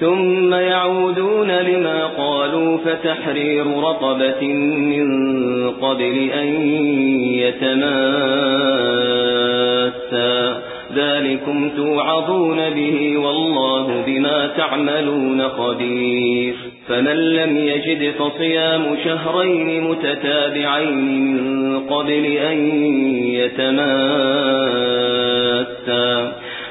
ثم يعودون لما قالوا فتحرير رقبة من قبل أن يتماسا. ذلكم توعظون به والله بما تعملون خبير. فمن لم يجد فصيام شهرين متتابعين من قبل أن يتماسا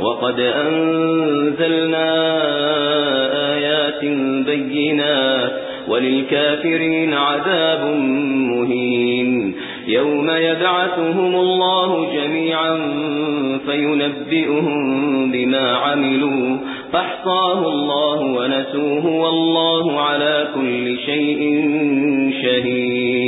وقد أنزلنا آيات بينات وللكافرين عذاب مهين. يوم يبعثهم الله جميعا فينبئهم بما عملوا. فاحصاه الله ونسوه والله على كل شيء شهيد.